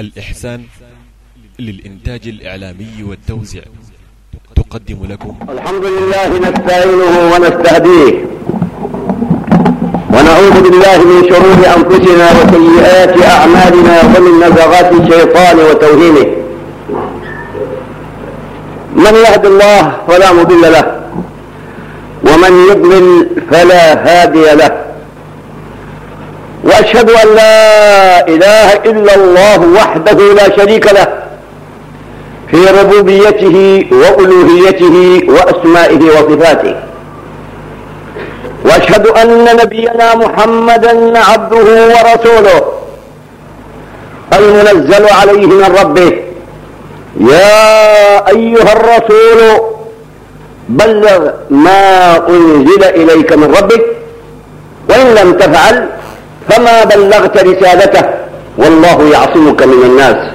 الإحسان للإنتاج الإعلامي والتوزيع. تقدم لكم. الحمد لله نستعينه ونستهديه ونعوذ بالله من شرور أنفسنا وسيئات أعمالنا ومن نزغات الشيطان وتوهينه من يهد الله فلا مضل له ومن يضلل فلا هادي له. وأشهد أن لا إله إلا الله وحده لا شريك له في ربوبيته وألوهيته وأسمائه وصفاته. وأشهد أن نبينا محمدا عبده ورسوله. المنزل عليه من ربه. يا أيها الرسول بلغ ما أنزل إليك من ربك. وإن لم تفعل فما بلغت رسالته؟ والله يعصمك من الناس.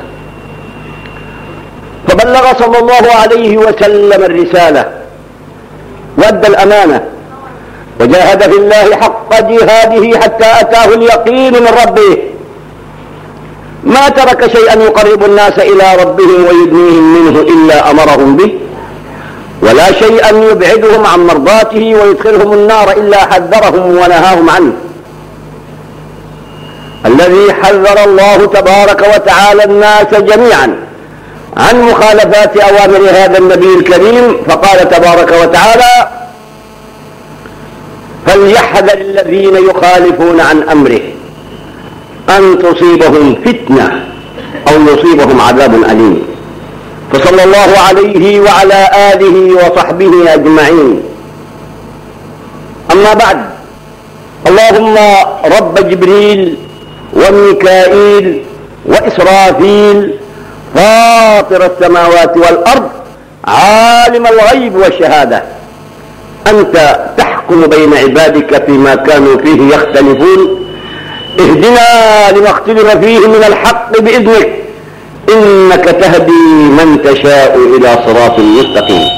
فبلغ صلى الله عليه وسلم الرسالة وأدى الأمانة وجاهد في الله حق جهاده حتى أتاه اليقين من ربه. ما ترك شيئا يقرب الناس إلى ربهم ويدنيهم منه إلا أمرهم به ولا شيئا يبعدهم عن مرضاته ويدخلهم النار إلا حذرهم ونهاهم عنه. الذي حذر الله تبارك وتعالى الناس جميعا عن مخالفات أوامر هذا النبي الكريم فقال تبارك وتعالى فليحذر الذين يخالفون عن أمره أن تصيبهم فتنة أو يصيبهم عذاب أليم. فصلى الله عليه وعلى آله وصحبه أجمعين. أما بعد اللهم رب جبريل وميكائيل وإسرافيل فاطر السماوات والأرض عالم الغيب والشهادة. أنت تحكم بين عبادك فيما كانوا فيه يختلفون. اهدنا لما اختلف فيه من الحق بإذنك. إنك تهدي من تشاء إلى صراط مستقيم.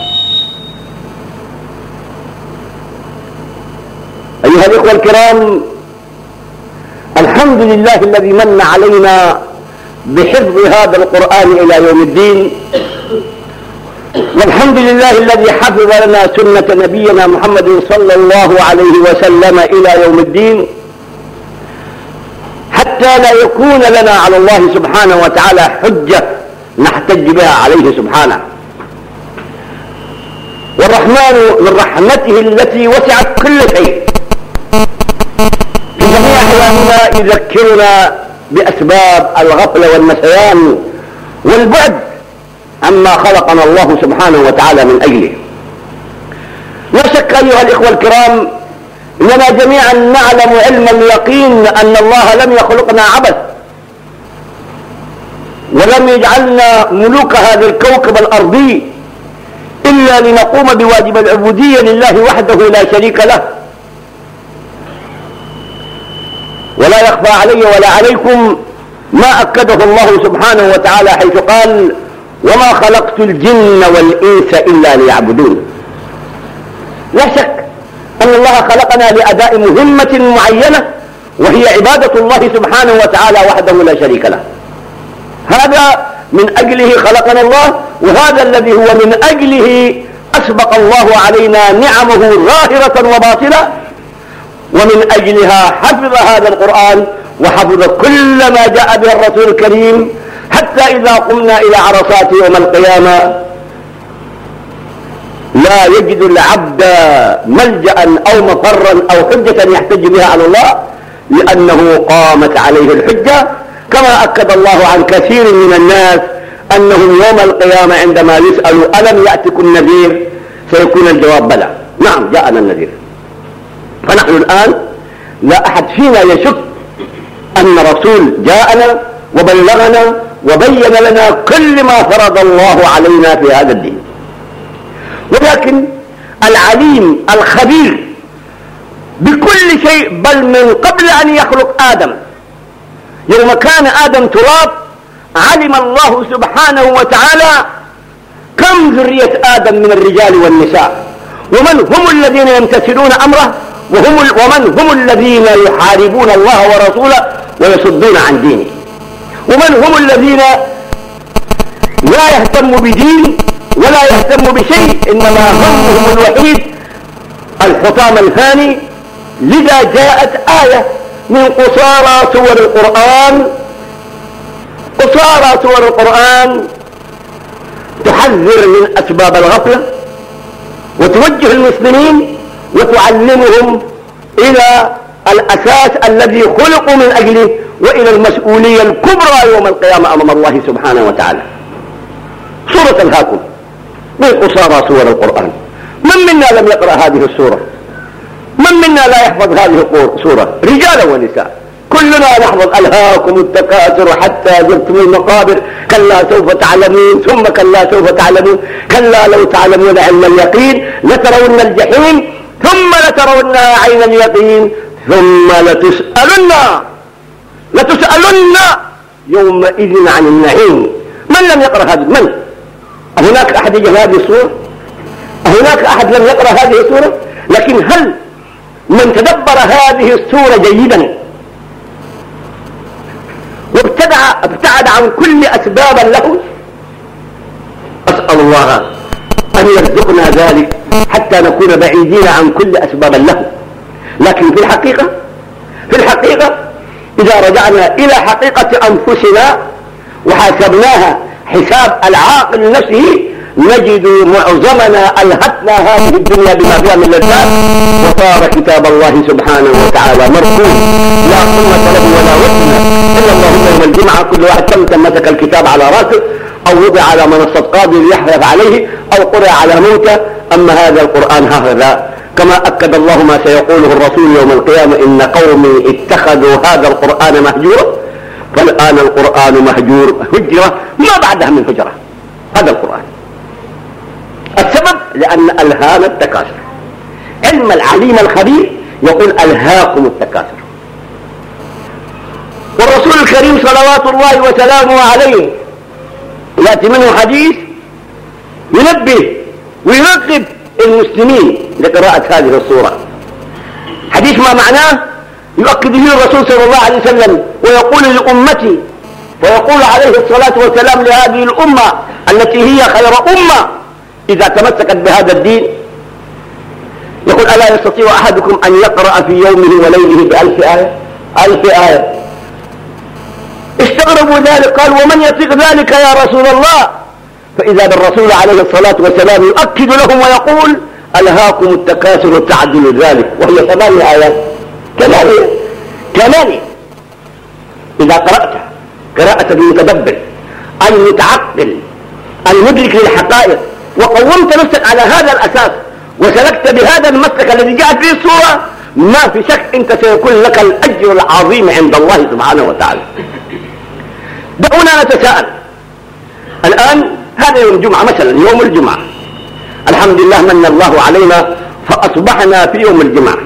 أيها الإخوة الكرام الحمد لله الذي من علينا بحفظ هذا القرآن إلى يوم الدين. والحمد لله الذي حفظ لنا سنة نبينا محمد صلى الله عليه وسلم إلى يوم الدين. حتى لا يكون لنا على الله سبحانه وتعالى حجة نحتج بها عليه سبحانه. والرحمن من رحمته التي وسعت كل شيء. أحياننا يذكرنا بأسباب الغفلة والنسيان والبعد عما خلقنا الله سبحانه وتعالى من أجله. لا شك أيها الإخوة الكرام إننا جميعا نعلم علم اليقين أن الله لم يخلقنا عبث ولم يجعلنا ملوك هذا الكوكب الأرضي إلا لنقوم بواجب العبودية لله وحده لا شريك له. ولا يخفى علي ولا عليكم ما أكده الله سبحانه وتعالى حيث قال وما خلقت الجن والإنس إلا ليعبدون. لا شك أن الله خلقنا لأداء مهمة معينة وهي عبادة الله سبحانه وتعالى وحده لا شريك له. هذا من أجله خلقنا الله وهذا الذي هو من أجله أسبق الله علينا نعمه ظاهرة وباطنة ومن أجلها حفظ هذا القرآن وحفظ كل ما جاء به الرسول الكريم حتى إذا قمنا إلى عرصات يوم القيامة. لا يجد العبد ملجأ أو مفرا أو حجة يحتج بها على الله لأنه قامت عليه الحجة. كما أكد الله عن كثير من الناس أنهم يوم القيامة عندما يسألوا ألم يأتكم نذير سيكون الجواب بلى. نعم جاءنا النذير. فنحن الآن لا أحد فينا يشك أن رسول جاءنا وبلغنا وبين لنا كل ما فرض الله علينا في هذا الدين. ولكن العليم الخبير بكل شيء بل من قبل أن يخلق آدم. يوم كان آدم تراب علم الله سبحانه وتعالى كم ذرية آدم من الرجال والنساء. ومن هم الذين يمتثلون أمره؟ وهم ومن هم الذين يحاربون الله ورسوله ويصدون عن دينه. ومن هم الذين لا يهتم بدين ولا يهتم بشيء إنما همهم الوحيد الحطام الفاني. لذا جاءت آية من قصارى سور القرآن قصارى سور القرآن تحذر من أسباب الغفلة وتوجه المسلمين وتعلمهم إلى الأساس الذي خلقوا من أجله وإلى المسؤولية الكبرى يوم القيامة أمام الله سبحانه وتعالى. سورة الهاكم. من قصارى سور القرآن؟ من منا لم يقرأ هذه السورة؟ من منا لا يحفظ هذه السورة رجالا ونساء. كلنا نحفظ ألهاكم التكاثر حتى زرتم المقابر. كلا سوف تعلمون ثم كلا سوف تعلمون. كلا لو تعلمون علم اليقين لترون الجحيم. ثم لترونها عين اليقين ثم لتسألن لتسألن يومئذ عن النعيم. من لم يقرأ هذا؟ من؟ هناك أحد يجهل هذه السورة؟ هناك أحد لم يقرأ هذه السورة؟ لكن هل من تدبر هذه السورة جيدا؟ وابتدع ابتعد عن كل أسباب له؟ أسأل الله أن يرزقنا ذلك. حتى نكون بعيدين عن كل أسباب له لكن في الحقيقة في الحقيقة إذا رجعنا إلى حقيقة أنفسنا وحاسبناها حساب العاقل نفسه نجد معظمنا ألهتنا هذه الدنيا بما فيها من لذات. وصار كتاب الله سبحانه وتعالى مرفوض لا قمة له ولا وزن. إلا اللهم يوم الجمعة كل واحد تم مسك الكتاب على رأسه أو وضع على منصة قاضي ليحلف عليه أو قرأ على موته أما هذا القرآن هكذا كما أكد الله ما سيقوله الرسول يوم القيامة إن قومي اتخذوا هذا القرآن مهجورا فالآن القرآن مهجور هجرة ما بعدها من هجرة هذا القرآن. السبب لأن ألهام التكاثر. علم العليم الخبير يقول ألهاكم التكاثر. والرسول الكريم صلوات الله وسلامه عليه يأتي منه حديث ينبه ويرغب المسلمين لقراءة هذه الصورة حديث ما معناه؟ يؤكد به الرسول صلى الله عليه وسلم ويقول لأمتي ويقول عليه الصلاة والسلام لهذه الأمة التي هي خير أمة إذا تمسكت بهذا الدين. يقول ألا يستطيع أحدكم أن يقرأ في يومه وليله بألف آية؟ ألف آية. استغربوا ذلك. قال ومن يطيق ذلك يا رسول الله؟ فإذا بالرسول عليه الصلاة والسلام يؤكد لهم ويقول ألهاكم التكاثر تعدل ذلك وهي ثمانية آيات. ثمانية. ثمانية. إذا قرأت قراءة المتدبر المتعقل المدرك للحقائق وقومت نفسك على هذا الأساس وسلكت بهذا المسلك الذي جاءت به الصورة ما في شك أنت سيكون لك الأجر العظيم عند الله سبحانه وتعالى. دعونا نتساءل. الآن هذا يوم الجمعة مثلا يوم الجمعة الحمد لله من الله علينا فأصبحنا في يوم الجمعة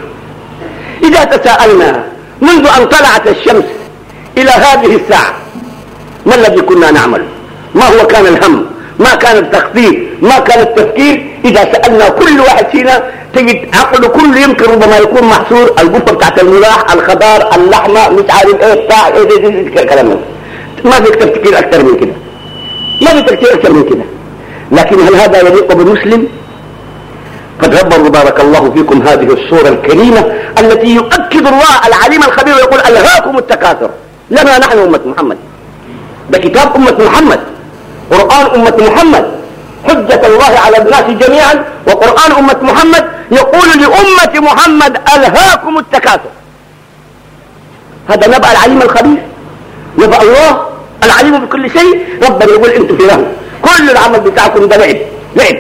إذا تساءلنا منذ أن طلعت الشمس إلى هذه الساعة ما الذي كنا نعمل ما هو كان الهم ما كان التخطيط ما كان التفكير إذا سألنا كل واحد فينا تجد عقله كله يمكن ربما يكون محصور القفة بتاعت الملاح الخضار اللحمة مش عارف إيه بتاع إيه ده ده كلام ما فيك تفكير أكثر من كده ما تفكير أكثر من كده. لكن هل هذا يليق بالمسلم فتدبروا بارك الله فيكم هذه الصورة الكريمة التي يؤكد الله العليم الخبير ويقول ألهاكم التكاثر. لنا نحن أمة محمد. ده كتاب أمة محمد. قرآن أمة محمد. حجة الله على الناس جميعا. وقرآن أمة محمد يقول لأمة محمد ألهاكم التكاثر. هذا نبأ العليم الخبير. نبأ الله العليم بكل شيء ربنا يقول أنتم في له كل العمل بتاعكم ده لعب لعب.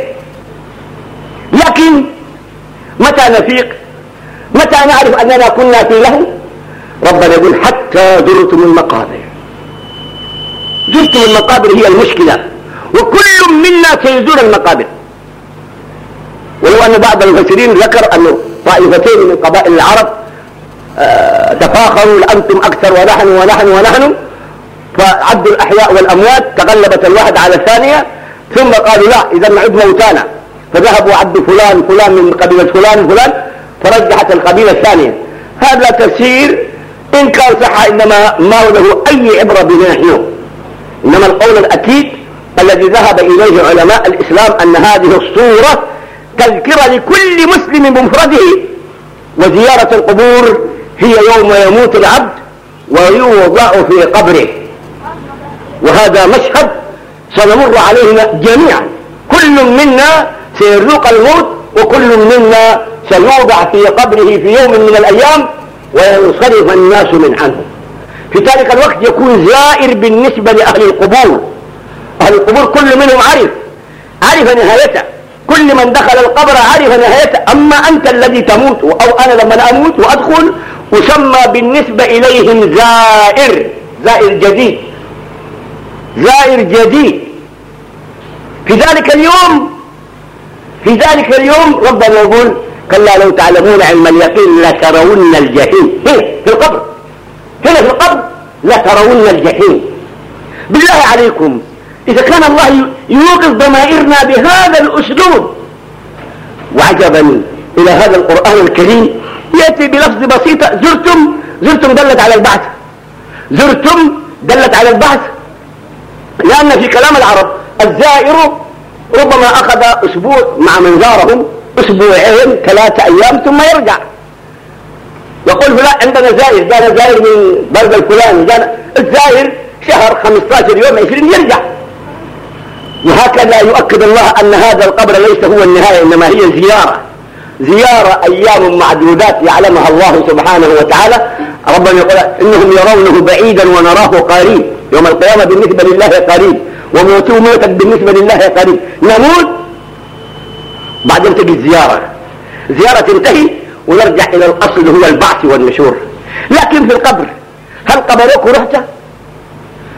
لكن متى نفيق؟ متى نعرف أننا كنا في له ربنا يقول حتى زرتم المقابر زرتم المقابر هي المشكلة. وكل منا سيزور المقابر. ولو أن بعض المفسرين ذكر أنه طائفتين من قبائل العرب آه تفاخروا لأنتم أكثر ونحن ونحن ونحن. فعدوا الأحياء والأموات تغلبت الواحد على الثانية ثم قالوا لا إذا نعد موتانا. فذهبوا عدوا فلان فلان من قبيلة فلان فلان فرجحت القبيلة الثانية. هذا تفسير إن كان صح إنما ما له أي عبرة بنا نحن. إنما القول الأكيد الذي ذهب إليه علماء الإسلام أن هذه الصورة تذكرة لكل مسلم بمفرده وزيارة القبور هي يوم يموت العبد ويوضع في قبره. وهذا مشهد سنمر عليه جميعا. كل منا سيذوق الموت وكل منا سيوضع في قبره في يوم من الأيام وينصرف الناس من عنه. في ذلك الوقت يكون زائر بالنسبة لأهل القبور. أهل القبور كل منهم عرف عرف نهايته. كل من دخل القبر عرف نهايته. أما أنت الذي تموت أو أنا لما أموت وأدخل أسمى بالنسبة إليهم زائر زائر جديد. زائر جديد في ذلك اليوم في ذلك اليوم ربنا يقول كلا لو تعلمون علم اليقين لترون الجحيم. هنا في القبر. هنا في القبر لترون الجحيم. بالله عليكم إذا كان الله يوقظ ضمائرنا بهذا الأسلوب وعجبا إلى هذا القرآن الكريم يأتي بلفظ بسيطة زرتم زرتم دلت على البعث. زرتم دلت على البعث. لأن في كلام العرب الزائر ربما أخذ أسبوع مع من زارهم أسبوعين ثلاثة أيام ثم يرجع. يقول فلان عندنا زائر جانا زائر من بلد الفلاني جانا الزائر شهر 15 يوم 20 يرجع. وهكذا يؤكد الله أن هذا القبر ليس هو النهاية إنما هي زيارة. زيارة أيام معدودات يعلمها الله سبحانه وتعالى. ربنا يقول إنهم يرونه بعيدا ونراه قريب. يوم القيامة بالنسبة لله قريب. وموتوا موتا بالنسبة لله قريب. نموت بعدين تجي الزيارة زيارة. تنتهي ونرجع إلى الأصل هو البعث والنشور. لكن في القبر هل قبروك ورحت؟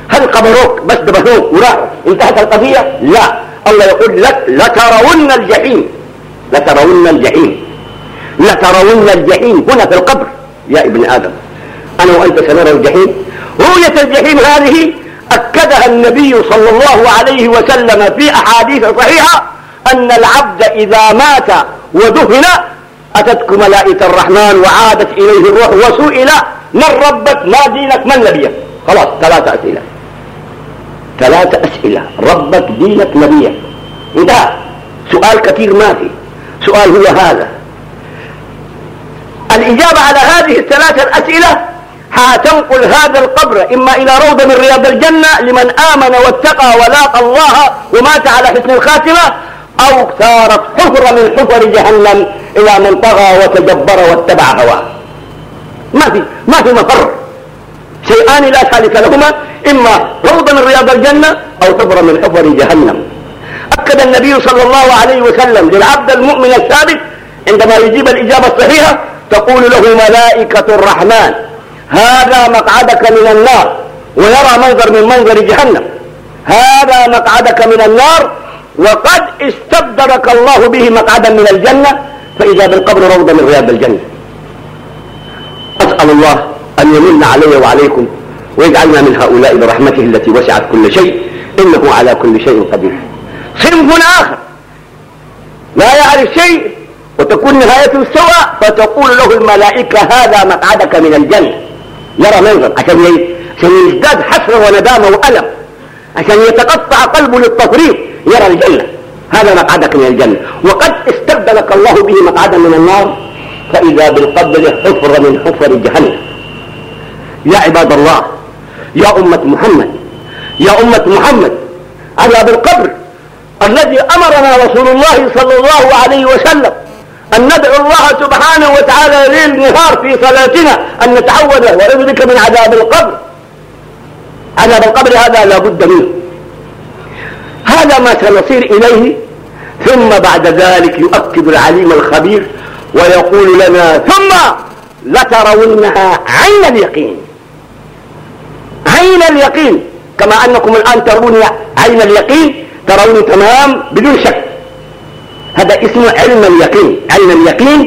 هل قبروك بس دبهوك وراحوا انتهت القضية؟ لا. الله يقول لك لترون الجحيم. لترون الجحيم. لترون الجحيم. هنا في القبر يا ابن آدم أنا وأنت سنرى الجحيم؟ رؤية الجحيم هذه أكدها النبي صلى الله عليه وسلم في أحاديث صحيحة أن العبد إذا مات ودفن أتتك ملائكة الرحمن وعادت إليه الروح وسئل من ربك؟ ما دينك؟ من نبيك؟ خلاص ثلاثة أسئلة. ثلاثة أسئلة. ربك دينك نبيك. انتهى سؤال كثير ما في. سؤال هو هذا. الإجابة على هذه الثلاثة الأسئلة هتنقل هذا القبر إما إلى روضة من رياض الجنة لمن آمن واتقى ولاقى الله ومات على حسن الخاتمة أو صارت حفرة من حفر جهنم إلى من طغى وتجبر واتبع هواه. ما في ما في مفر شيئان لا ثالث لهما إما روضة من رياض الجنة أو حفرة من حفر جهنم. أكد النبي صلى الله عليه وسلم للعبد المؤمن الثابت عندما يجيب الإجابة الصحيحة تقول له ملائكة الرحمن. هذا مقعدك من النار ويرى منظر من منظر جهنم. هذا مقعدك من النار وقد استبدلك الله به مقعدا من الجنة فإذا بالقبر روضة من رياض الجنة. أسأل الله أن يمن علي وعليكم ويجعلنا من هؤلاء برحمته التي وسعت كل شيء إنه على كل شيء قدير. صنف آخر. لا يعرف شيء وتكون نهايته سواء فتقول له الملائكة هذا مقعدك من الجنة. يرى منظر عشان عشان يزداد حسرة وندامة وألم. عشان يتقطع قلبه للتفريط يرى الجنة. هذا مقعدك من الجنة. وقد استبدلك الله به مقعدا من النار فإذا بالقبر حفر من حفر جهنم. يا عباد الله يا أمة محمد يا أمة محمد على بالقبر الذي أمرنا رسول الله صلى الله عليه وسلم أن ندعو الله سبحانه وتعالى ليل نهار في صلاتنا أن نتعوذ ونذلك من عذاب القبر. عذاب القبر هذا لا بد منه. هذا ما سنصير إليه ثم بعد ذلك يؤكد العليم الخبير ويقول لنا ثم لترونها عين اليقين. عين اليقين كما أنكم الآن ترون عين اليقين ترون تمام بدون شك. هذا اسمه علم اليقين. علم اليقين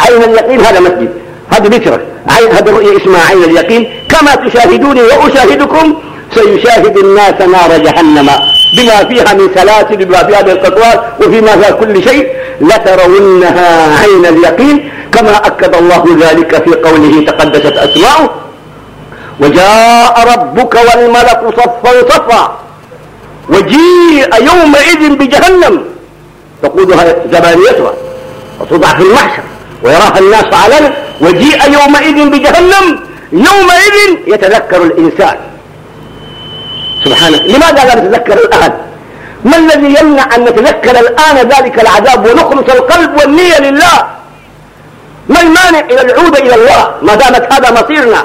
عين اليقين هذا مسجد. هذا بشرة عين هذا الرؤية اسمها عين اليقين. كما تشاهدوني وأشاهدكم سيشاهد الناس نار جهنم بما فيها من سلاسل بما فيها من قطوات وفيما فيها كل شيء. لترونها عين اليقين كما أكد الله ذلك في قوله تقدست أسماؤه وجاء ربك والملك صفا صفا وجيء يومئذ بجهنم. تقودها زبانيتها وتوضع في المحشر ويراها الناس علنا وجيء يومئذ بجهنم يومئذ يتذكر الإنسان. سبحانه لماذا لا نتذكر الآن ما الذي يمنع أن نتذكر الآن ذلك العذاب ونخلص القلب والنية لله؟ ما المانع إلى العودة إلى الله؟ ما دامت هذا مصيرنا.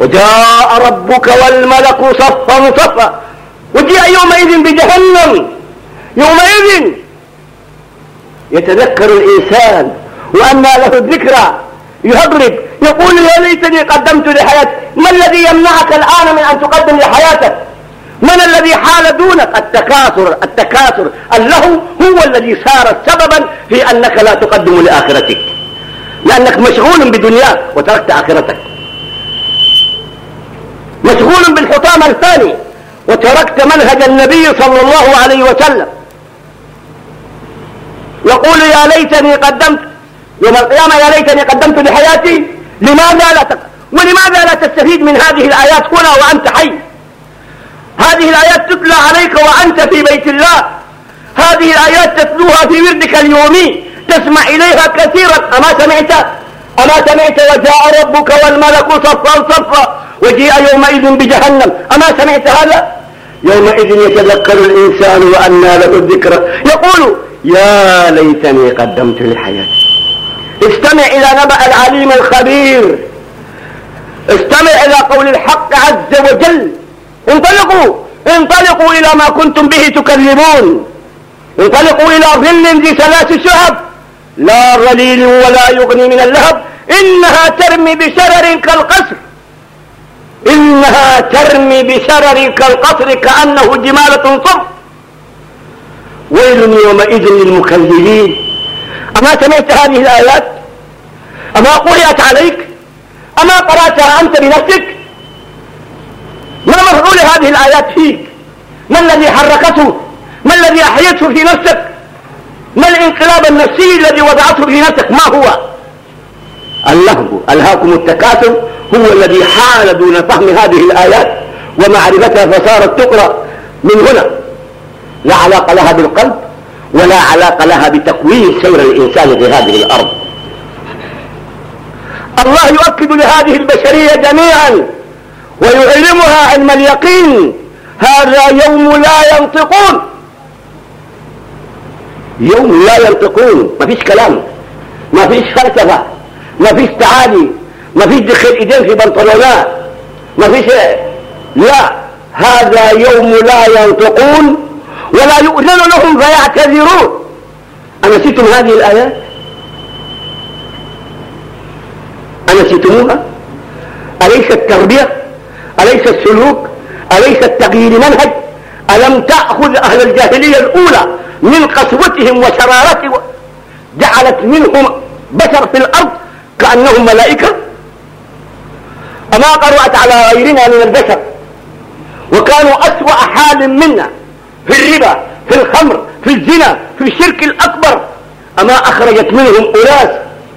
وجاء ربك والملك صفا صفا وجيء يومئذ بجهنم. يومئذ يتذكر الإنسان وأنى له الذكرى. يهرب. يقول يا ليتني قدمت لحياتي. ما الذي يمنعك الآن من أن تقدم لحياتك؟ من الذي حال دونك؟ التكاثر. التكاثر. اللهو هو الذي صار سببا في أنك لا تقدم لآخرتك. لأنك مشغول بدنياك وتركت آخرتك. مشغول بالحطام الثاني وتركت منهج النبي صلى الله عليه وسلم. يقول يا ليتني قدمت يوم القيامة يا ليتني قدمت لحياتي لماذا لا تق... ولماذا لا تستفيد من هذه الآيات هنا وأنت حي؟ هذه الآيات تتلى عليك وأنت في بيت الله. هذه الآيات تتلوها في وردك اليومي تسمع إليها كثيرا. أما سمعت؟ أما سمعت وجاء ربك والملك صفا صفا وجيء يومئذ بجهنم. أما سمعت هذا؟ يومئذ يتذكر الإنسان وأنى له الذكرى. يقول يا ليتني قدمت لحياتي. استمع إلى نبأ العليم الخبير. استمع إلى قول الحق عز وجل. انطلقوا انطلقوا إلى ما كنتم به تكذبون. انطلقوا إلى ظل ذي ثلاث شهب. لا ظليل ولا يغني من اللهب. إنها ترمي بشرر كالقصر. إنها ترمي بشرر كالقصر كأنه جمالة صف ويل يومئذ للمكذبين. أما سمعت هذه الآيات؟ أما قرأت عليك؟ أما قرأتها أنت بنفسك؟ ما مفعول هذه الآيات فيك؟ ما الذي حركته؟ ما الذي أحيته في نفسك؟ ما الانقلاب النفسي الذي وضعته في نفسك؟ ما هو؟ اللهو ألهاكم التكاثر هو الذي حال دون فهم هذه الآيات ومعرفتها فصارت تقرأ من هنا. لا علاقة لها بالقلب ولا علاقة لها بتكوين سير الإنسان في هذه الأرض. الله يؤكد لهذه البشرية جميعا ويعلمها علم اليقين. هذا يوم لا ينطقون. يوم لا ينطقون. ما فيش كلام. ما فيش فلسفة. ما فيش تعالي. ما فيش دخل إيدين في بنطلونات. ما فيش لا. هذا يوم لا ينطقون. ولا يؤذن لهم فيعتذرون. أنسيتم هذه الآيات؟ أنسيتموها؟ أليس التربية؟ أليس السلوك؟ أليس التغيير منهج؟ ألم تأخذ أهل الجاهلية الأولى من قسوتهم وشرارتهم؟ جعلت منهم بشر في الأرض كأنهم ملائكة؟ أما قرأت على غيرنا من البشر وكانوا أسوأ حال منا. في الربا في الخمر في الزنا في الشرك الأكبر. أما أخرجت منهم أناس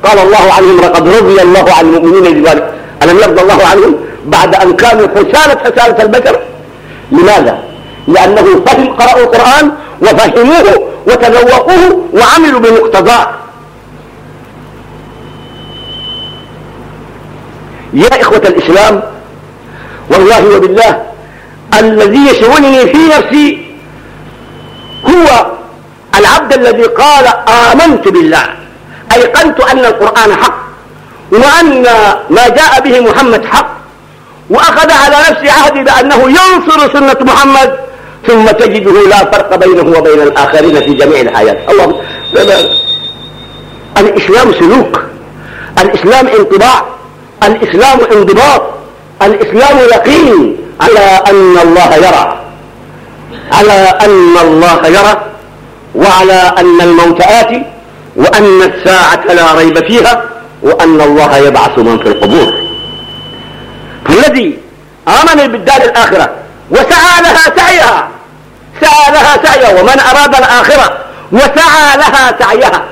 قال الله عنهم لقد رضي الله عن المؤمنين بذلك ألم يرضى الله عنهم؟ بعد أن كانوا حسالة حسالة البشر. لماذا؟ لأنه فهم قرأوا القرآن وفهموه وتذوقوه وعملوا بمقتضاه. يا إخوة الإسلام والله وبالله الذي يشغلني في نفسي هو العبد الذي قال آمنت بالله. أيقنت أن القرآن حق وأن ما جاء به محمد حق وأخذ على نفسه عهدي بأنه ينصر سنة محمد ثم تجده لا فرق بينه وبين الآخرين في جميع الحياة. الله الإسلام سلوك الإسلام انطباع الإسلام انضباط الإسلام يقين على أن الله يرى. على أن الله يرى وعلى أن الموت آتي وأن الساعة لا ريب فيها وأن الله يبعث من في القبور. فالذي آمن بالدار الآخرة وسعى لها سعيها سعى لها سعيها ومن أراد الآخرة وسعى لها سعيها.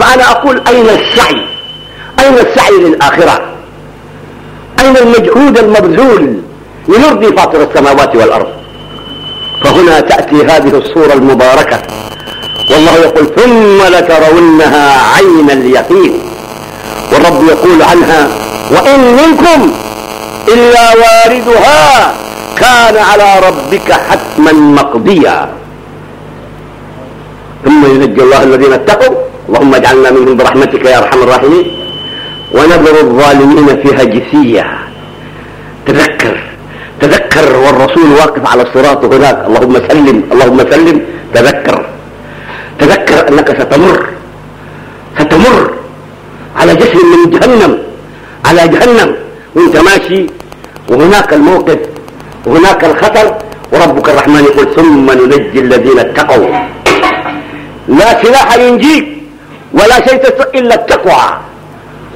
فأنا أقول أين السعي؟ أين السعي للآخرة؟ أين المجهود المبذول لنرضي فاطر السماوات والأرض؟ فهنا تأتي هذه الصورة المباركة. والله يقول ثم لترونها عين اليقين. والرب يقول عنها وإن منكم إلا واردها كان على ربك حتما مقضيا. ثم ينجي الله الذين اتقوا اللهم اجعلنا منهم برحمتك يا أرحم الراحمين ونذر الظالمين فيها تذكر والرسول واقف على الصراط هناك. اللهم سلم اللهم سلم. تذكر. تذكر أنك ستمر. ستمر على جسر من جهنم على جهنم. وانت ماشي. وهناك الموقف. وهناك الخطر. وربك الرحمن يقول ثم ننجي الذين اتقوا. لا سلاح ينجيك ولا شيء إلا التقوى.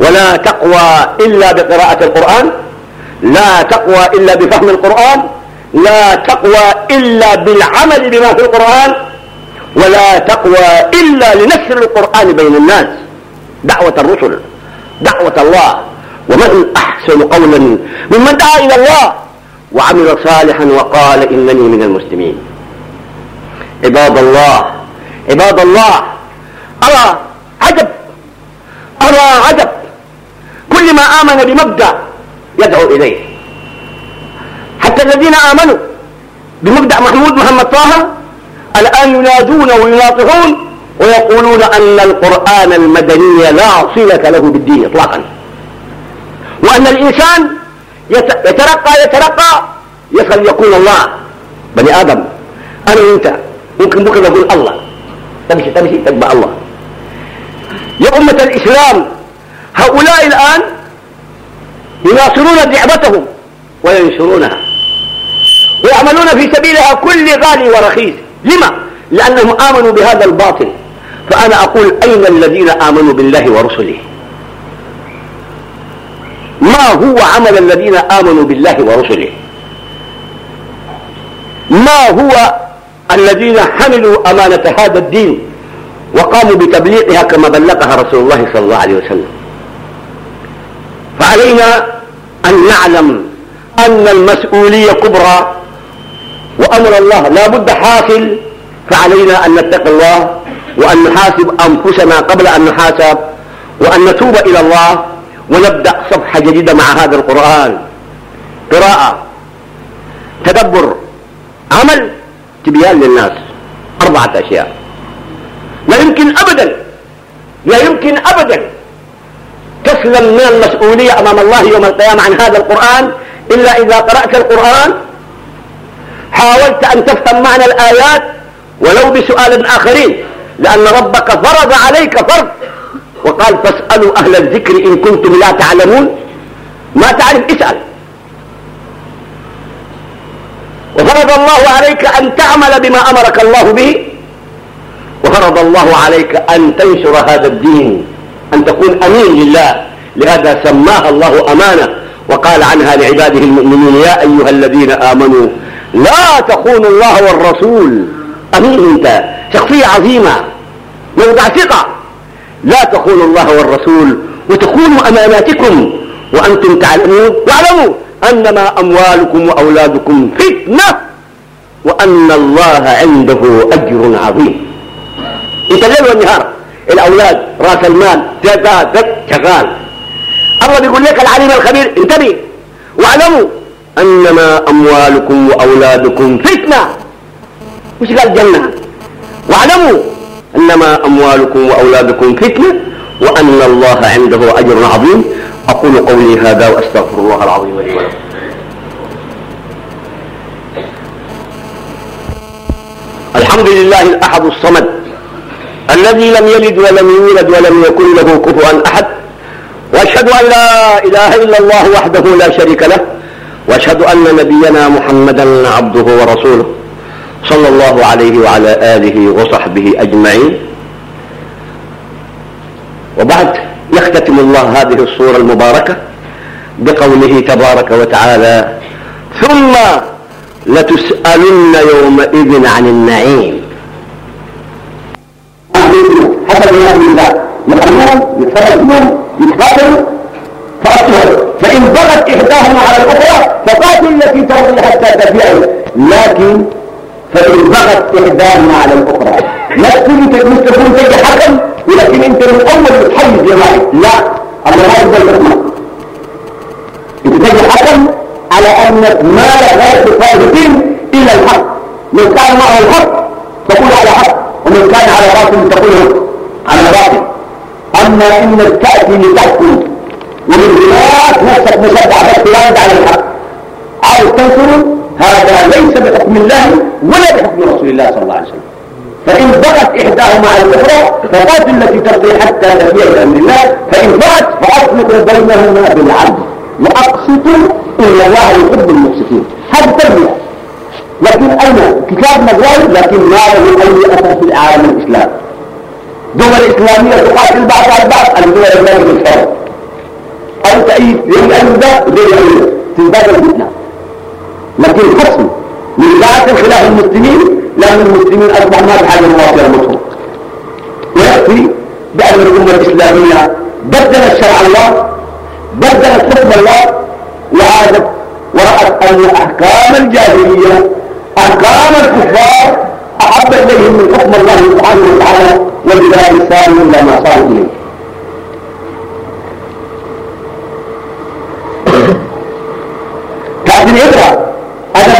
ولا تقوى إلا بقراءة القرآن. لا تقوى إلا بفهم القرآن. لا تقوى إلا بالعمل بما في القرآن ولا تقوى إلا لنشر القرآن بين الناس. دعوة الرسل دعوة الله. ومن أحسن قولا ممن دعا إلى الله وعمل صالحا وقال إنني من المسلمين. عباد الله عباد الله أرى عجب أرى عجب. كل ما آمن بمبدأ يدعو إليه. حتى الذين آمنوا بمبدأ محمود محمد طه الآن ينادون ويناطحون ويقولون أن القرآن المدني لا صلة له بالدين اطلاقا. وأن الإنسان يترقى يترقى يصل يكون الله بني آدم. أنا وأنت ممكن بكرة نقول الله. تمشي تمشي تتبع الله. يا أمة الإسلام هؤلاء الآن يناصرون دعوتهم وينشرونها. ويعملون في سبيلها كل غالي ورخيص. لما؟ لأنهم آمنوا بهذا الباطل. فأنا أقول أين الذين آمنوا بالله ورسله؟ ما هو عمل الذين آمنوا بالله ورسله؟ ما هو الذين حملوا أمانة هذا الدين وقاموا بتبليغها كما بلغها رسول الله صلى الله عليه وسلم؟ فعلينا أن نعلم أن المسؤولية كبرى. وأمر الله. لا بد حاصل فعلينا أن نتقي الله وأن نحاسب أنفسنا قبل أن نحاسب وأن نتوب إلى الله ونبدأ صفحة جديدة مع هذا القرآن. قراءة تدبر عمل تبيان للناس. أربعة أشياء. لا يمكن أبدا لا يمكن أبدا تسلم من المسؤولية أمام الله يوم القيامة عن هذا القرآن إلا إذا قرأت القرآن حاولت أن تفهم معنى الآيات ولو بسؤال آخرين لأن ربك فرض عليك فرض. وقال فاسألوا أهل الذكر إن كنتم لا تعلمون. ما تعلم اسأل. وفرض الله عليك أن تعمل بما أمرك الله به. وفرض الله عليك أن تنشر هذا الدين أن تكون أمين لله. لهذا سماها الله أمانة. وقال عنها لعباده المؤمنين يا أيها الذين آمنوا لا تخونوا الله والرسول. أمين أنت. شخصية عظيمة. موضع ثقة. لا تخونوا الله والرسول وتخونوا أماناتكم وأنتم تعلمون. واعلموا أنما أموالكم وأولادكم فتنة وأن الله عنده أجر عظيم. أنت الليل والنهار الأولاد رأس المال زاد شغال الله بيقول لك العليم الخبير. انتبه. واعلموا أنما أموالكم وأولادكم فتنة. مش قال جنة؟ واعلموا أنما أموالكم وأولادكم فتنة وأن الله عنده أجر عظيم. أقول قولي هذا وأستغفر الله العظيم لي ولكم. الحمد لله الأحد الصمد الذي لم يلد ولم يولد ولم يكن له كفوا أحد وأشهد أن لا إله إلا الله وحده لا شريك له. وأشهد أن نبينا محمدا عبده ورسوله صلى الله عليه وعلى آله وصحبه أجمعين. وبعد يختتم الله هذه الصورة المباركة بقوله تبارك وتعالى ثم لتسألن يومئذ عن النعيم. حسب من الله يقرون يتفرجون يتقاتلوا فأطهر فإن بغت إحداهما على الأخرى فقاتل التي ترضي حتى تبيعه. لكن فإن بغت إحداهما على الأخرى. لا تكون تكون تجي حكم ولكن أنت من أول بتحيز جماعي لا الله ما يقبل أنت تجي حكم على أنك ما غير بفائدتين إلى الحق. من كان معه الحق تقول على حق ومن كان على باطل تقول على باطل. أما إنك تأتي لتحكم هناك نفسك مشجع بالاعتراض على الحق. عاوز تنصره هذا ليس بحكم الله ولا بحكم رسول الله صلى الله عليه وسلم. فإن بغت إحداهما على الأخرى فقاتل التي ترضي حتى تبيع بأمر الله. فإن بغت فأطلق بينهما بالعدل. وأقسطوا إن الله يحب المقسطين. هذا تربية لكن أين؟ كتاب مجال لكن ما له أي أثر في العالم الإسلامي دول إسلامية تقاتل بعضها البعض الدول الإسلامية بالشرع أو تأييد زي أيضا زي أيضا تزداد الفتنة لكن حسن من بعد خلاف المسلمين لأن المسلمين أصبح ما بحاجة مواصلة مطلوب. ويكفي بأن الأمة الإسلامية بدلت شرع الله بدلت حكم الله وعادت ورأت أن أحكام الجاهلية أحكام الكفار أحب إليهم من حكم الله سبحانه وتعالى ولذلك صاروا إلى ما صاروا إليه كافر يقرأ أنا ابن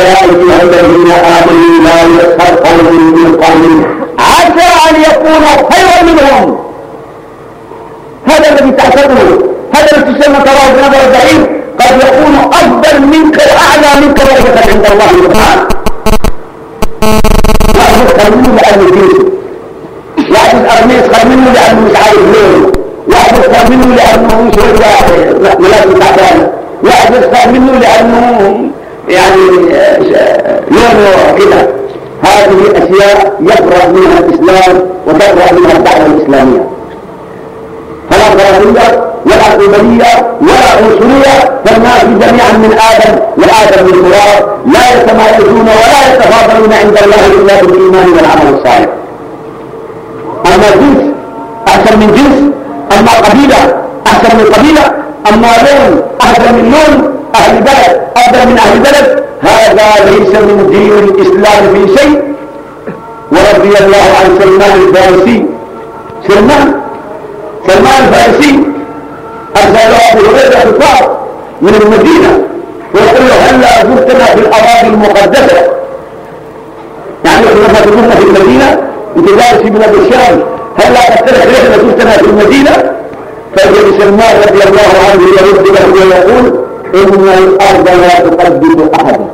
جاء وتفرغ منها الدعوة الإسلامية. فلا ضررية ولا قبلية ولا عنصرية فالناس جميعا من آدم وآدم من لا يتمايزون ولا يتفاضلون عند الله إلا بالإيمان والعمل الصالح. أما جنس أحسن من جنس أما قبيلة أحسن من قبيلة أما لون أحسن من لون أهل بلد أفضل من أهل بلد هذا ليس من دين الإسلام في شيء. ورضي الله عن سلمان الفارسي سلمان؟ سلمان الفارسي أرسل أبو هريرة خطاب من المدينة ويقول له هلا زرتنا في الأراضي المقدسة؟ يعني لما تكون في المدينة أنت جالس من أبو الشام هلا قد رحلة زرتنا في المدينة؟ فإذا سلمان رضي الله عنه يرد له ويقول إن الأرض لا تقدس أحدا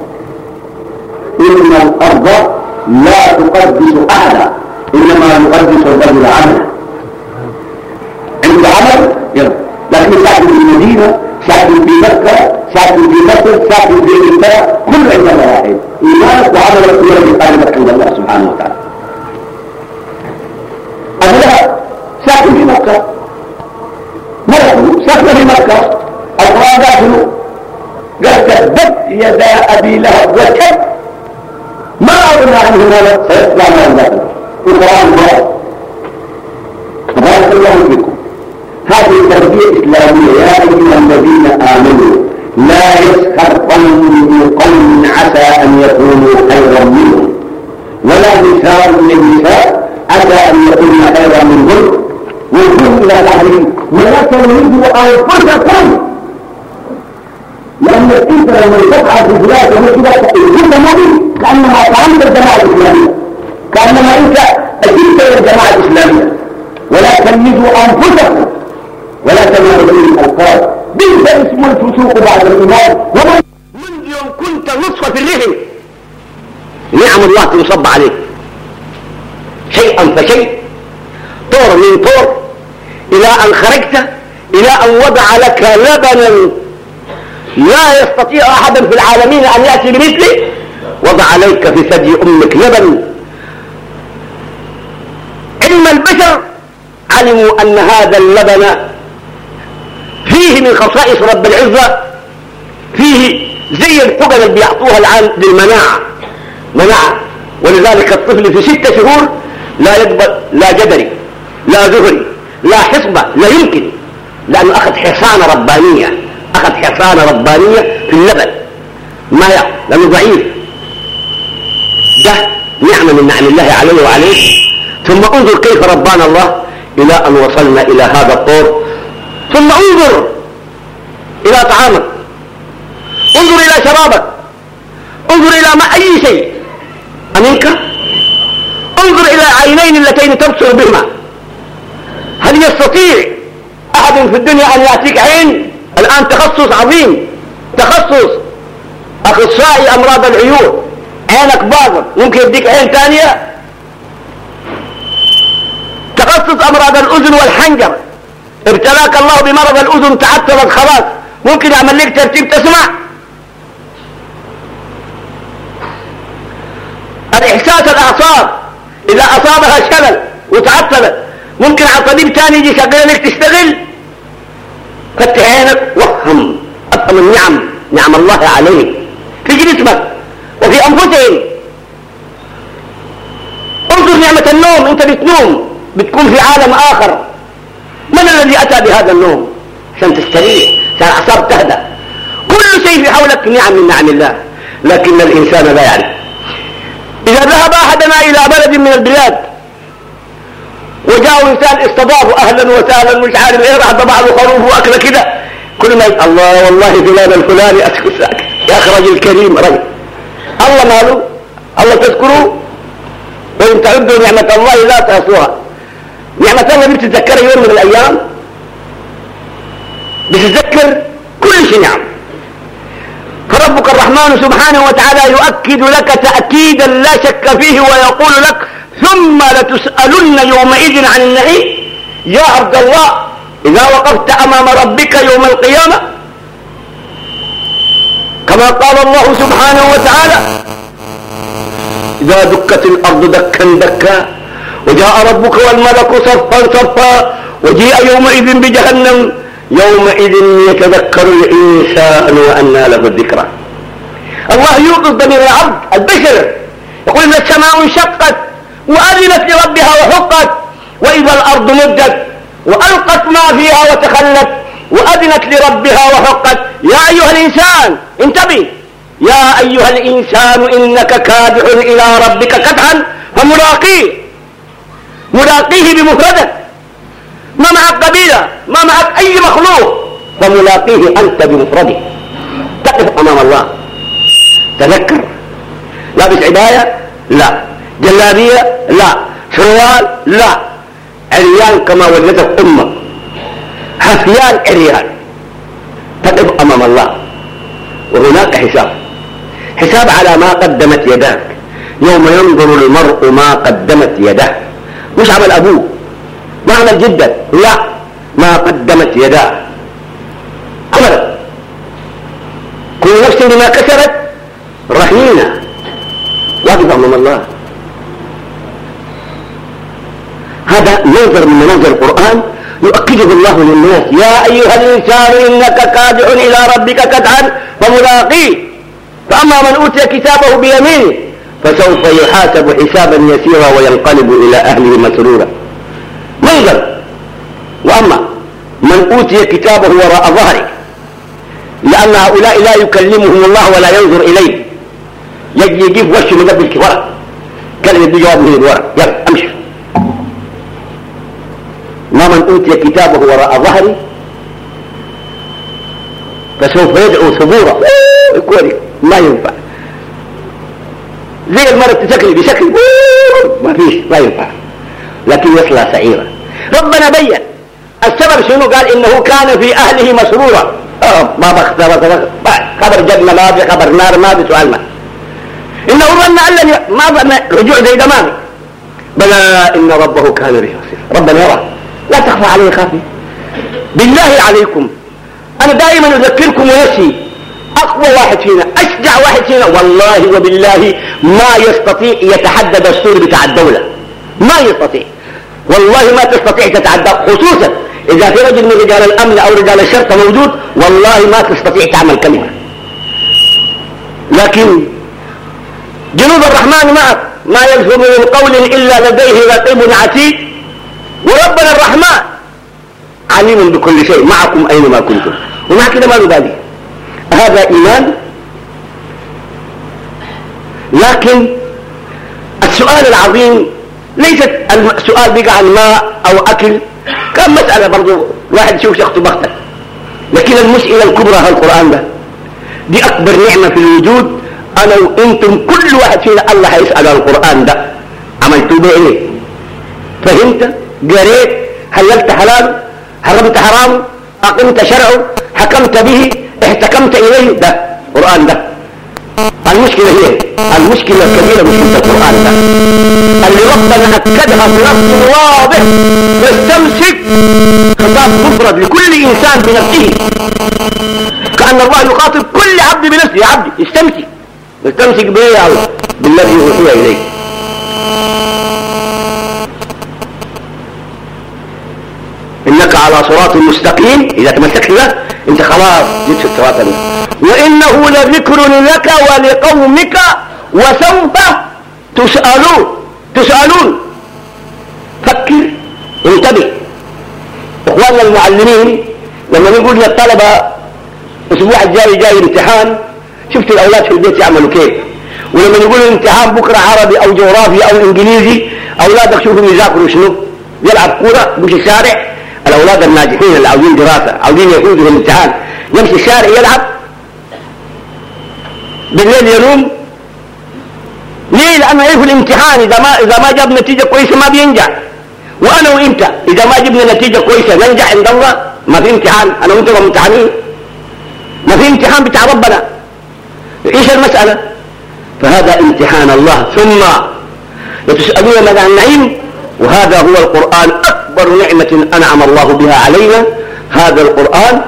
إن الأرض لا تقدس أحدا إنما يقدس الرجل عمله. عنده عمل يلا. لكن ساكن في المدينة ساكن في مكة ساكن في مصر ساكن في إنجلترا كل عندنا واحد إيمانك وعملك هو الذي قائمك عند الله سبحانه وتعالى. أبدا ساكن في مكة. ملك ساكن في مكة. القرآن داخله قال تبت يدا أبي لهب وتب ما أغنى عنه ماذا سيطلع من ذلك القرآن هو بارك الله فيكم هذه تربية إسلامية يا أيها الذين آمنوا لا يسخر قوم من قوم عسى أن يكونوا خيرا منهم ولا نساء من نساء عسى أن يكون انظر وانظر إلى الاهل ولا تلمزوا انفسكم لانك انت لما تفعل في بلاد كده انت مؤمن كأنما طعمت الجماعه الاسلاميه كأنما أنت أجبت إلى الجماعه الاسلاميه ولا تلمزوا أنفسكم. ولا تنالوا الالقاب بئس اسم الفسوق بعد الإيمان. ومن منذ يوم كنت نصف في الرحم نعم الله تنصب عليك. شيئا فشيء. طور من طور. إلى أن خرجت. إلى أن وضع لك لبنا. لا يستطيع احد في العالمين أن يأتي بمثله وضع عليك في ثدي أمك لبن علم البشر علموا أن هذا اللبن فيه من خصائص رب العزة فيه زي الحقن اللي بيعطوها الان للمناعة. مناعة. ولذلك الطفل في ستة شهور لا يقبل لا جدري لا زهري لا حصبة لا يمكن لأنه أخذ حصانة ربانية أخذ حصانة ربانية في اللبن. ما يعرف لأنه ضعيف. ده نعمة من نعم الله عليه وعليه. ثم انظر كيف ربانا الله إلى أن وصلنا إلى هذا الطور. ثم انظر إلى طعامك. انظر إلى شرابك. انظر إلى ما أي شيء أمنك انظر إلى عينين اللتين تبصر بهما. هل يستطيع أحد في الدنيا أن يأتيك عين الآن تخصص عظيم. تخصص أخصائي أمراض العيون. عينك باظت. ممكن يديك عين ثانية تخصص أمراض الأذن والحنجر. ابتلاك الله بمرض الأذن تعطلت خلاص. ممكن يعمل لك ترتيب تسمع. الإحساس الأعصاب. إذا أصابها شلل وتعطلت ممكن على طبيب ثاني يجي يشغل لك تشتغل. فتح عينك. وافهم أفهم النعم. نعم الله عليك. في جسمك وفي انفسهم انظر نعمة النوم انت بتنوم بتكون في عالم آخر. من الذي أتى بهذا النوم؟ عشان تستريح عشان اعصاب تهدى كل شيء في حولك نعم من نعم الله لكن الإنسان لا يعرف. إذا ذهب أحدنا إلى بلد من البلاد وجاءوا إنسان استضافوا أهلا وسهلا مش عارف إيه راح طبع له خروف واكله كده. كل ما الله والله فلان الفلاني ساكت يا أخي رجل كريم رجل. الله ماله؟ الله تذكروه وإن تعدوا نعمة الله لا تحصوها. نعمة الله بتتذكرها يوم من الأيام؟ بتتذكر كل شيء نعم. فربك الرحمن سبحانه وتعالى يؤكد لك تأكيدا لا شك فيه ويقول لك ثم لتسألن يومئذ عن النعيم. يا عبد الله إذا وقفت أمام ربك يوم القيامة كما قال الله سبحانه وتعالى إذا دكت الأرض دكا دكا وجاء ربك والملك صفا صفا وجيء يومئذ بجهنم يومئذ يتذكر الإنسان وأنى له الذكرى. الله يوقظ ضمير العبد البشر يقول إن السماء انشقت وأذنت لربها وحقت وإذا الأرض مدت وألقت ما فيها وتخلت. وأذنت لربها وحقت. يا أيها الإنسان انتبه. يا أيها الإنسان إنك كادح إلى ربك كدحا فملاقيه. ملاقيه بمفردك ما معك قبيلة ما معك أي مخلوق. فملاقيه أنت بمفردك تقف أمام الله. تذكر. لابس عباية؟ لا. جلابية؟ لا. شروال؟ لا. عريان كما ولدت أمك. حفيان عريان تقف أمام الله. وهناك حساب. حساب على ما قدمت يداك. يوم ينظر المرء ما قدمت يداه. مش عمل أبوه. ما عمل جدك. لا. ما قدمت يداه. أبدا. كل نفس بما كسبت رهينة. واقف أمام الله. هذا منظر من مناظر القرآن. يؤكده الله للناس. يا أيها الإنسان إنك كادح إلى ربك كدحا فملاقيه فأما من أوتي كتابه بيمينه فسوف يحاسب حسابا يسيرا وينقلب إلى أهله مسرورا. منظر. وأما من أوتي كتابه وراء ظهره لأن هؤلاء لا يكلمهم الله ولا ينظر إليه. يجي يجيب وشه مدبل ورق كلمة دي جواب من الورق يلا أمشي. أوتي كتابه وراء ظهري فسوف يدعو ثبورا يكون ما ينفع. زي المرة تسكلي بشكل ما فيش ما ينفع. لكن يصلى سعيرا. ربنا بين. السبب شنو؟ قال إنه كان في أهله مسرورا. آه، ما بختار خبر جنة ما في خبر نار ما في سؤال ما. إنه ظن أن لن ما رجوع زي دماغي بلى إن ربه كان به ربنا يرى. لا تخفى عليه خافيه بالله عليكم أنا دائما أذكركم ونفسي. أقوى واحد فينا أشجع واحد فينا والله وبالله ما يستطيع يتحدى دستور بتاع الدولة. ما يستطيع. والله ما تستطيع تتعدى خصوصا إذا في رجل من رجال الأمن أو رجال الشرطة موجود والله ما تستطيع تعمل كلمة. لكن جنود الرحمن معك ما يلفظ من قول إلا لديه رقيب عتيد. وربنا الرحمن. عليم بكل شيء معكم أينما كنتم. ومع كده ما نبالي هذا إيمان. لكن السؤال العظيم ليست السؤال بقى عن ماء أو أكل. كان مسألة برضو واحد يشوف شخصه بختك لكن المسئلة الكبرى هو القرآن ده دي أكبر نعمة في الوجود. أنا وإنتم كل واحد فينا الله هيسأل عن القرآن ده. عملتوا به إيه؟ فهمت؟ قريت حللت حلال حرمت حرام أقمت شرعه حكمت به احتكمت إليه. ده القرآن ده. المشكلة هي المشكلة الكبيرة مشكلة القرآن ده. اللي ربنا أكدها بنص واضح يستمسك خطاب مفرد لكل إنسان بنفسه. كأن الله يخاطب كل عبد بنفسه. يا عبدي استمسك. استمسك بإيه يا الله. بالذي أوحي إليك. إنك على صراط مستقيم. إذا تمسكت به أنت خلاص جبت الصراط وإنه لذكر لك ولقومك وسوف تسألون. تسألون. فكر. انتبه. إخواننا المعلمين لما نقول للطلبة الأسبوع الجاي جاي امتحان. شفت الأولاد في البيت يعملوا كيف؟ ولما نقول الامتحان بكرة عربي أو جغرافي أو إنجليزي أولادك شوفوا يذاكروا شنو؟ يلعب كورة يمشي الشارع الأولاد الناجحين اللي عاوزين دراسة عاوزين يفوزوا في الامتحان. يمشي الشارع يلعب. بالليل ينوم. ليه؟ لأنه يعرف الامتحان. إذا ما إذا ما جاب نتيجة كويسة ما بينجح. وأنا وإنت إذا ما جبنا نتيجة كويسة ننجح عند الله ما في امتحان. أنا وإنت ممتحنين ما في امتحان بتاع ربنا. إيش المسألة؟ فهذا امتحان الله. ثم لتسالون عن النعيم وهذا هو القرآن أكبر نعمة أنعم الله بها علينا هذا القرآن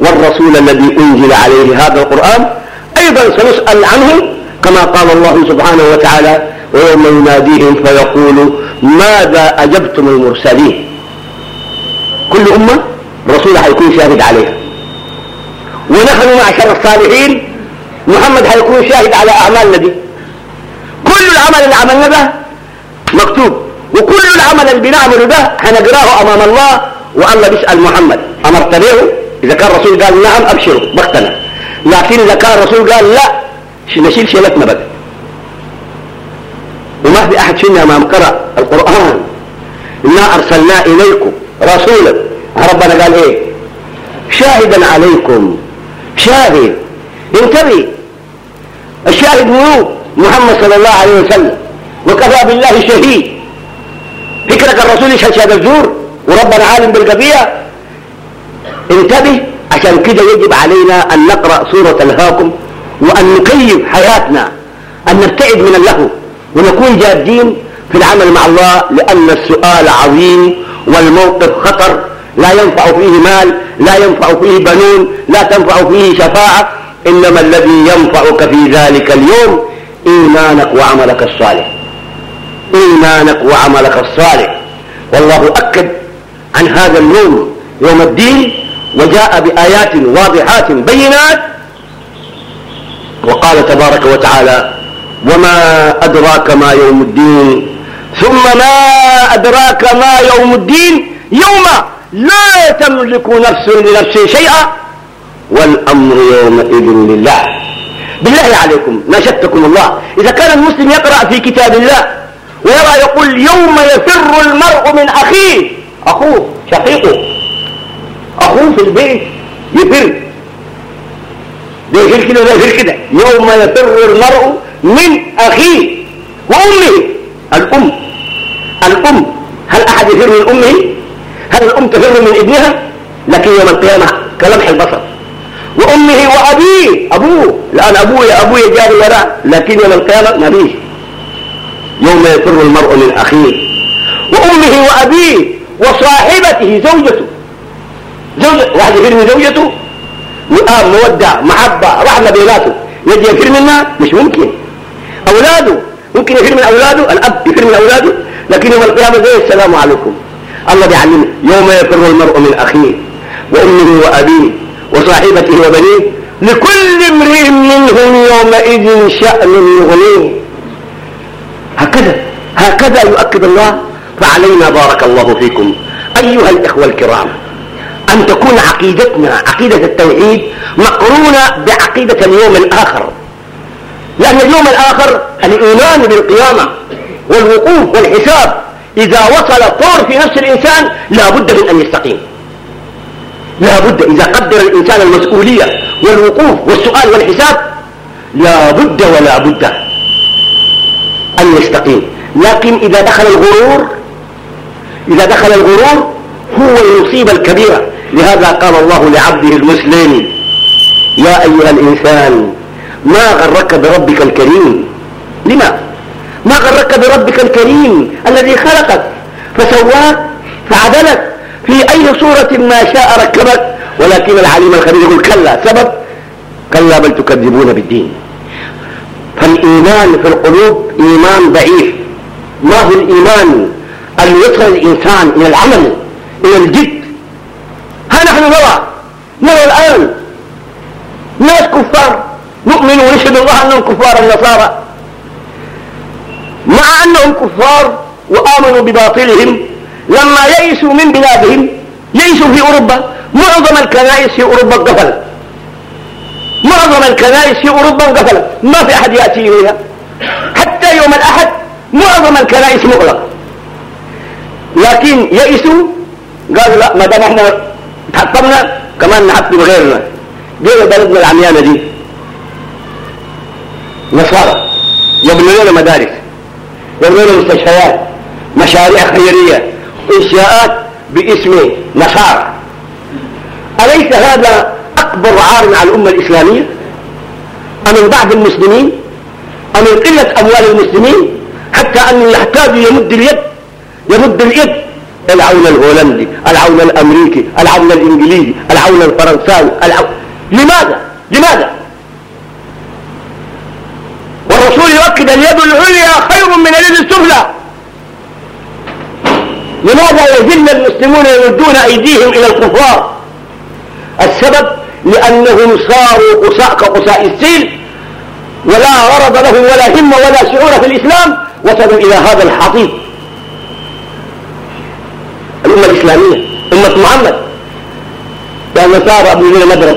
والرسول الذي أنزل عليه هذا القرآن. أيضا سنسأل عنه كما قال الله سبحانه وتعالى ويوم يناديهم فيقول ماذا أجبتم المرسلين؟ كل أمة رسول حيكون شاهد عليها. ونحن معشر الصالحين محمد حيكون شاهد على أعمالنا دي. كل العمل اللي عملنا مكتوب. وكل العمل اللي بنعمله ده حنقراه أمام الله والله بيسأل محمد. أمرت به؟ إذا كان الرسول قال نعم أبشروا بختنا لكن إذا كان الرسول قال لا نشيل شيلتنا بقى. وما في أحد فينا ما قرأ القرآن. إنا أرسلنا إليكم رسولا. ربنا قال إيه؟ شاهدا عليكم. شاهد. انتبه. الشاهد هو محمد صلى الله عليه وسلم. وكفى بالله شهيد. فكرك الرسول يشهد شهادة الزور؟ وربنا عالم بالقضية. انتبه عشان كده يجب علينا أن نقرأ سورة الهاكم وأن نكيف حياتنا أن نبتعد من اللهو ونكون جادين في العمل مع الله لأن السؤال عظيم والموقف خطر. لا ينفع فيه مال لا ينفع فيه بنون لا تنفع فيه شفاعة إنما الذي ينفعك في ذلك اليوم إيمانك وعملك الصالح. إيمانك وعملك الصالح. والله أكد عن هذا اليوم يوم الدين وجاء بآيات واضحات بينات. وقال تبارك وتعالى وما أدراك ما يوم الدين. ثم ما أدراك ما يوم الدين؟ يوم لا تملك نفس لنفس شيئا والأمر يومئذ لله. بالله عليكم ناشدتكم الله. إذا كان المسلم يقرأ في كتاب الله ويرى يقول يوم يفر المرء من أخيه. أخوه شقيقه. أخوه في البيت يفر. ده يفر كده وده يفر كده؟ يوم يفر المرء من أخيه وأمه. الأم. الأم. هل أحد يفر من أمه؟ هل الأم تفر من ابنها؟ لكن يوم القيامة كلمح البصر. وأمه وأبيه. أبوه. الآن أبوه يا أبوه جاري وراء. لكن يوم القيامة ما فيش. يوم يفر المرء من أخيه وأمه وأبيه وصاحبته زوجته. زوجة واحد يفر من زوجته؟ وآم مودع محبة رحمة بيناته. يجي يفر منها مش ممكن. أولاده ممكن يفر من أولاده؟ الأب يفر من أولاده؟ لكن يوم القيامة زي السلام عليكم. الله بيعلمنا يوم يفر المرء من أخيه وأمه وأبيه وصاحبته وبنيه لكل امرئ منهم يومئذ شأن يغنيه. هكذا هكذا يؤكد الله. فعلينا بارك الله فيكم. أيها الإخوة الكرام أن تكون عقيدتنا عقيدة التوحيد مقرونة بعقيدة اليوم الآخر. لأن اليوم الآخر الإيمان بالقيامة والوقوف والحساب. إذا وصل طور في نفس الإنسان لا بد من أن يستقيم. لا بد إذا قدر الإنسان المسؤولية والوقوف والسؤال والحساب لا بد ولا بد أن يستقيم. لكن إذا دخل الغرور إذا دخل الغرور هو المصيبة الكبيرة. لهذا قال الله لعبده المسلم يا أيها الإنسان ما غرك بربك الكريم؟ لما؟ ما غرك بربك الكريم الذي خلقك فسواك فعدلك في أي صورة ما شاء ركبك؟ ولكن العليم الخبير يقول كلا. سبب؟ كلا بل تكذبون بالدين. فالإيمان في القلوب إيمان ضعيف. ما هو الإيمان اللي يدخل الإنسان إلى العمل إلى الجد؟ ها نحن نرى نرى الآن. ناس كفار نؤمن ونشهد الله أنهم كفار النصارى. مع أنهم كفار وآمنوا بباطلهم لما يئسوا من بلادهم يئسوا في أوروبا معظم الكنائس في أوروبا انقفلت معظم الكنائس في أوروبا انقفلت ما في أحد يأتي إليها. حتى يوم الأحد معظم الكنائس مغلقة. لكن يئسوا قالوا لا ما دام إحنا تحطمنا كمان نحطم غيرنا. جينا بلدنا العميانة دي. نصارى. يبنوا لنا مدارس. يبنوا لنا مستشفيات. مشاريع خيرية. إنشاءات باسم نصارى. أليس هذا أكبر عار على الأمة الإسلامية أمن بعض المسلمين أمن قلة أموال المسلمين حتى أنه يحتاج يمد اليد يمد اليد. العون الهولندي العون الأمريكي العون الإنجليزي العون الفرنساوي العون لماذا؟ لماذا؟ والرسول يؤكد اليد العليا خير من اليد السفلى. لماذا يزل المسلمون يردون أيديهم إلى الكفار؟ السبب لأنهم صاروا قساء كقساء السيل ولا غرض لهم ولا همة ولا شعور في الإسلام وصلوا إلى هذا الحضيض الأمة الإسلامية أمة محمد. يا نصارى أبو لنا مدرب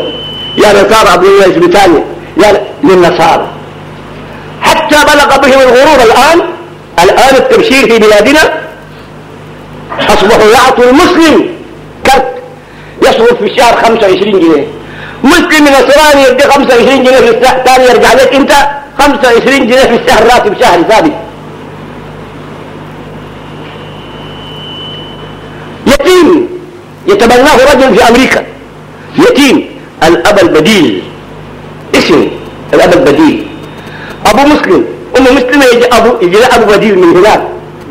يا نصارى أبو لنا بريطانيا يا للنصارى. حتى بلغ بهم الغرور الآن الآن التبشير في بلادنا أصبحوا يعطوا المسلم كرت يصرف في الشهر 25 جنيه. مسلم نصراني يدي 25 جنيه في الشهر ثاني يرجع لك أنت 25 جنيه في الشهر راتب شهري ثابت يتيم. يتبناه رجل في أمريكا. يتيم. الأب البديل. اسمه الأب البديل. أبو مسلم. أم مسلمة يجي ابو يجي أبو بديل من هناك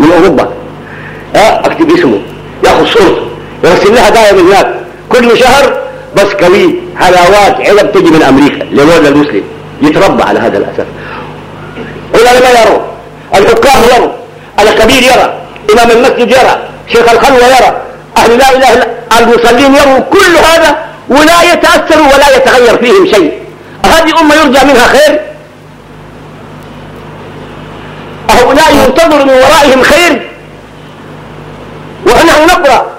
من أوروبا. أكتب اسمه. يأخذ صورته. يرسل لها دايه من هناك. كل شهر بسكويت حلاوات علب تجي من أمريكا للولد المسلم يتربى على هذا الأساس. العلماء يروا الحكام يروا الكبير يرى. إمام المسجد يرى. شيخ الخلوة يرى. أهل لا إله إلا المصلين يروا كل هذا ولا يتاثروا ولا يتغير فيهم شيء. هذه أمة يرجى منها خير. هؤلاء ينتظر من ورائهم خير. ونحن نقرأ.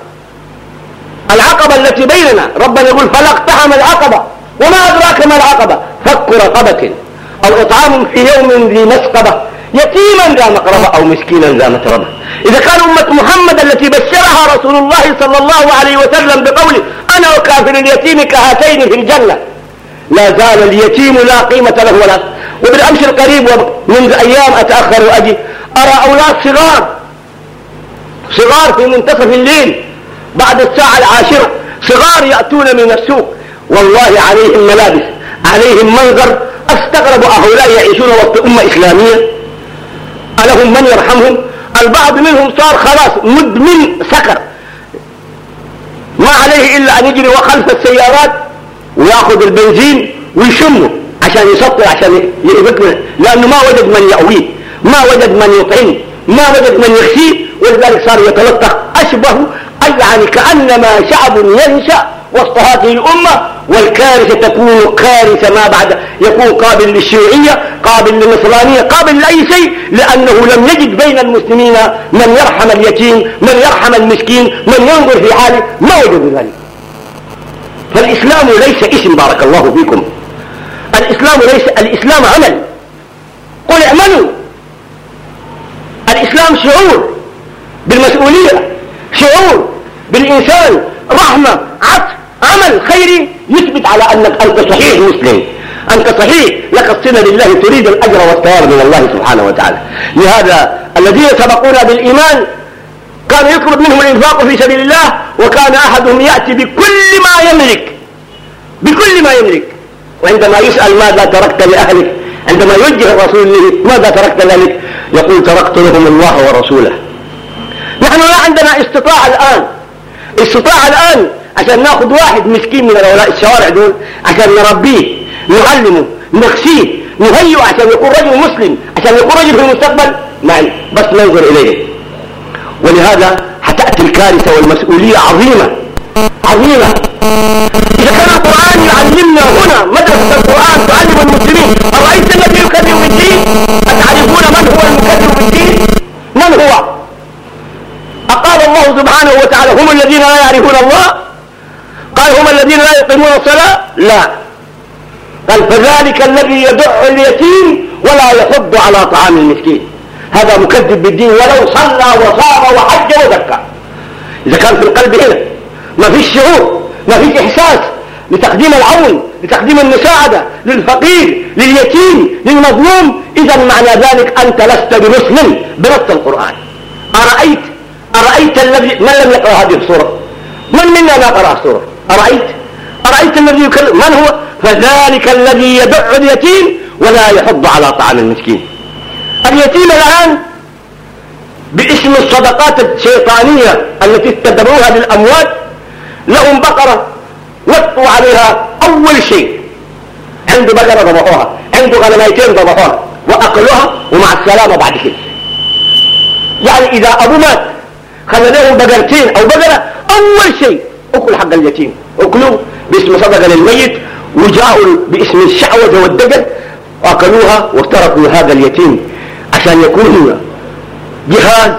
العقبة التي بيننا. ربنا يقول فلا اقتحم العقبة. وما أدراك ما العقبة؟ فك رقبة أو إطعام في يوم ذي مسقبة. يتيما ذا مقربة أو مسكينا ذا متربة. إذا كان أمة محمد التي بشرها رسول الله صلى الله عليه وسلم بقوله أنا وكافر اليتيم كهاتين في الجنة. لا زال اليتيم لا قيمة له ولا. وبالأمس القريب ومنذ أيام أتأخر وأجي أرى أولاد صغار. صغار في منتصف الليل. بعد الساعة العاشرة صغار يأتون من السوق. والله عليهم ملابس عليهم منظر. استغرب هؤلاء يعيشون وسط أمة إسلامية. ألهم من يرحمهم؟ البعض منهم صار خلاص مدمن سكر. ما عليه إلا أن يجري وخلف السيارات ويأخذ البنزين ويشمه عشان يسطر عشان يبكمه لأنه ما وجد من يأويه ما وجد من يطعمه ما وجد من يخشيه ولذلك صار يتلطخ. أشبه أي يعني كأنما شعب ينشأ وسط هذه الأمة والكارثة تكون كارثة ما بعد يكون قابل للشيوعية قابل للنصرانية قابل لأي شيء لأنه لم يجد بين المسلمين من يرحم اليتيم من يرحم المسكين من ينظر في حاله ما وجد ذلك. فالإسلام ليس اسم بارك الله فيكم. الإسلام ليس الإسلام عمل. قل اعملوا. الإسلام شعور بالمسؤولية. شعور بالإنسان رحمة عطف عمل خيري يثبت على أنك أنت صحيح مسلم. أنت صحيح لك الصلة لله تريد الأجر والثواب من الله سبحانه وتعالى. لهذا الذين سبقونا بالإيمان كان يطلب منهم الإنفاق في سبيل الله وكان أحدهم يأتي بكل ما يملك. بكل ما يملك. وعندما يسأل ماذا تركت لأهلك عندما يوجه الرسول ماذا تركت ذلك يقول تركت لهم الله ورسوله. نحن لا عندنا استطاع الآن. استطاع الآن عشان ناخذ واحد مسكين من هؤلاء الشوارع دول عشان نربيه نعلمه نخشيه نهيئه عشان يكون رجل مسلم عشان يكون رجل في المستقبل. ما بس ننظر إليه. ولهذا حتأتي الكارثة والمسؤولية عظيمة عظيمة. إذا كان القرآن يعلمنا هنا مدرسة القرآن وتعالى هم الذين لا يعرفون الله؟ قال هم الذين لا يقيمون الصلاة؟ لا. قال فذلك الذي يدع اليتيم ولا يحض على طعام المسكين. هذا مكذب بالدين. ولو صلى وصام وحج وزكى. إذا كان في القلب هنا. ما فيش شعور. ما فيش إحساس. لتقديم العون لتقديم المساعدة للفقير لليتيم للمظلوم. إذا معنى ذلك أنت لست بمسلم. بنص القرآن. أرأيت أرأيت الذي من لم يقرأ هذه الصورة من منا ما قرأ الصورة أرأيت؟ أرأيت الذي يكلم من هو؟ فذلك الذي يدع اليتيم ولا يحض على طعام المسكين. اليتيم الآن باسم الصدقات الشيطانية التي اتبعوها للأموات لهم بقرة وطوا عليها أول شيء. عنده بقرة ضبحوها عنده غنميتين ضبحوها وأكلوها ومع السلامة بعد كده. يعني إذا أبو مات خلى لهم بقرتين أو بقرة. أول شيء أكل حق اليتيم. أكلوه باسم صدقة للميت وجاءوا باسم الشعوذة والدجل وأكلوها وتركوا هذا اليتيم عشان يكون جهاز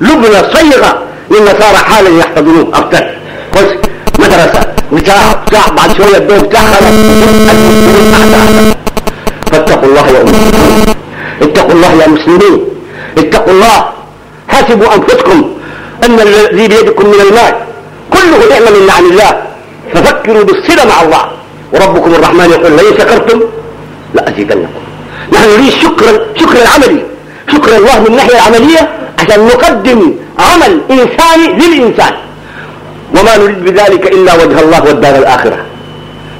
لبنة صيغة للنصارى حالا يحتضنوه. أكثر خش مدرسة بتاع بتاع بعد شوية الدور بتاع فاتقوا الله يا أمة اتقوا الله يا مسلمين. اتقوا الله. حاسبوا أنفسكم. أن الذي بيدكم من المال كله نعمة من نعم الله. ففكروا بالصلة مع الله. وربكم الرحمن يقول لئن شكرتم لأزيدنكم. نحن نريد شكرا شكرا العملي شكر الله من الناحية العملية عشان نقدم عمل إنساني للإنسان. وما نريد بذلك إلا وجه الله والدار الآخرة.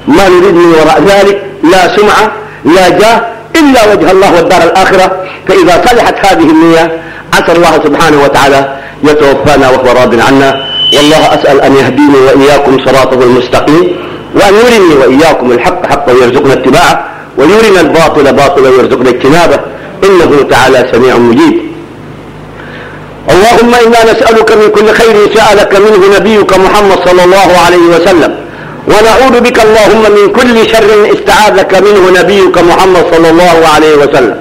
ما نريد من وراء ذلك لا سمعة لا جاه إلا وجه الله والدار الآخرة. فإذا صلحت هذه النية عسى الله سبحانه وتعالى يتوفانا وهو راض عنا. والله أسأل أن يهديني وإياكم صراطه المستقيم وأن يرني وإياكم الحق حقا ويرزقنا اتباعه ويرنا الباطل باطلا ويرزقنا اجتنابه. إنه تعالى سميع مجيب. اللهم إنا نسألك من كل خير سألك منه نبيك محمد صلى الله عليه وسلم. ونعوذ بك اللهم من كل شر استعاذك منه نبيك محمد صلى الله عليه وسلم.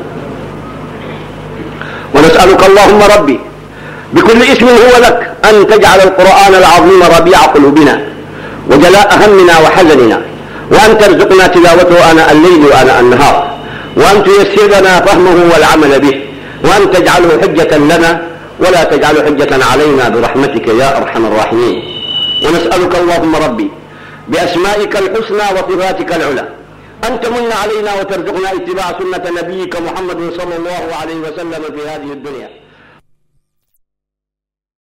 ونسألك اللهم ربي بكل اسم هو لك أن تجعل القرآن العظيم ربيع قلوبنا وجلاء همنا وحزننا وأن ترزقنا تلاوته آناء الليل وآناء النهار وأن تيسر لنا فهمه والعمل به وأن تجعله حجة لنا ولا تجعله حجة علينا برحمتك يا أرحم الراحمين. ونسألك اللهم ربي بأسمائك الحسنى وصفاتك العلى أن تمن علينا وترزقنا اتباع سنة نبيك محمد صلى الله عليه وسلم في هذه الدنيا.